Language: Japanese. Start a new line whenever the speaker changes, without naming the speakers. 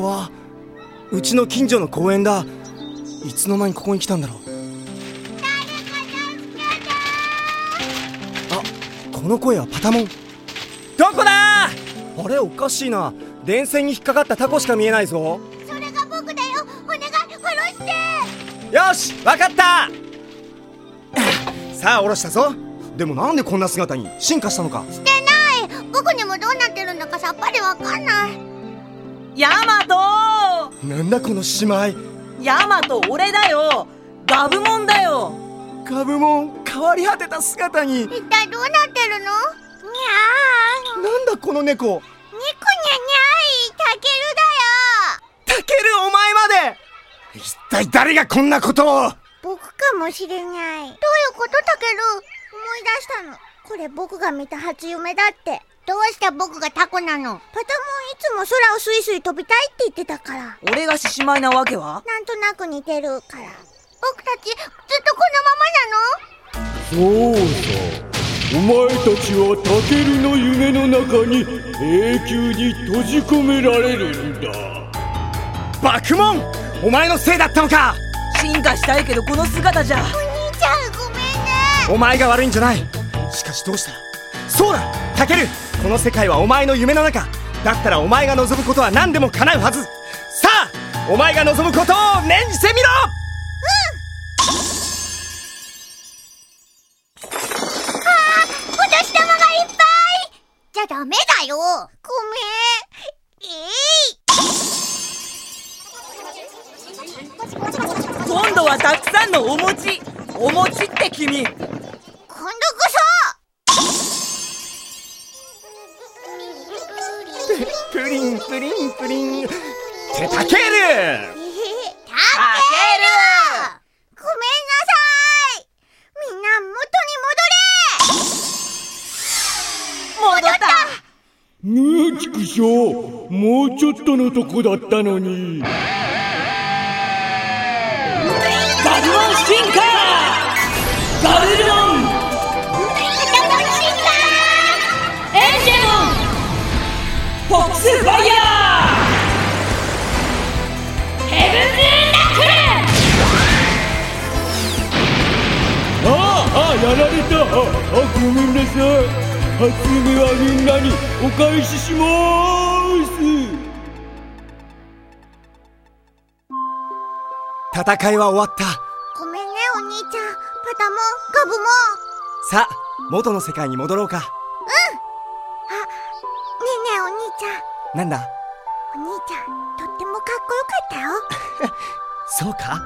こはうちの近所の公園だ。いつの間にここに来たんだろう。あこの声はパタモン。どこだ？あれおかしいな。電線に引っかかったタコしか見えないぞ。
それが僕だよ。お願い殺して。
よしわかった。さあ下ろしたぞ。でもなんでこんな姿に？進化したのか。
してない。僕にもどうなってるんだかさっぱりわかんない
ヤマト。
なんだこの姉妹。
ヤマト俺だよ。ガブモンだよ。
ガブモン変わり果てた姿に。
一体どうなってるの？にゃー。
なんだこの猫。
ニコニャニャイタケルだよ。
タケルお前まで。一体誰がこんなことを。
僕かもしれない。どういうことタケル？思い出したの。これ僕が見た初夢だってどうして僕がタコなの？パタモンいつも空をスイスイ飛びたいって言ってたから。
俺が獅子舞なわけは？
なんとなく似てるから。僕たちずっとこのままなの？
そうさお前たちはタケルの夢の中に永久に閉じ込められるんだ。
バクモンお前のせいだったのか！
進化したいけどこの姿じゃ。
お兄ちゃんごめんね。
お前が悪いんじゃない。しかしどうした？そうだタケルこの世界はお前の夢の中。だったらお前が望むことは何でも叶うはず。さあお前が望むことを念じてみろ。
お年玉がいっぱい。じゃダメだよ。ごめん。えい。
今度はたくさんのお餅。お餅って君
プリンプリンプリン。ってタケル
そタケルごめんなさい。みんな元に戻れ。
戻った。
ねえ畜生もうちょっとのとこだったのに。
ガブモン進化ガブルスファイヤーヘブンズナックル
ああやられたああごめん。なさい初夢はみん。なにお返ししまーす
戦いは終わった
ごめん。ねお兄ちゃん。パタモンガブモン
さあ元の世界に戻ろうか
ねえねえお兄ちゃん。
なんだ？
お兄ちゃんとってもかっこよかったよ。
そうか？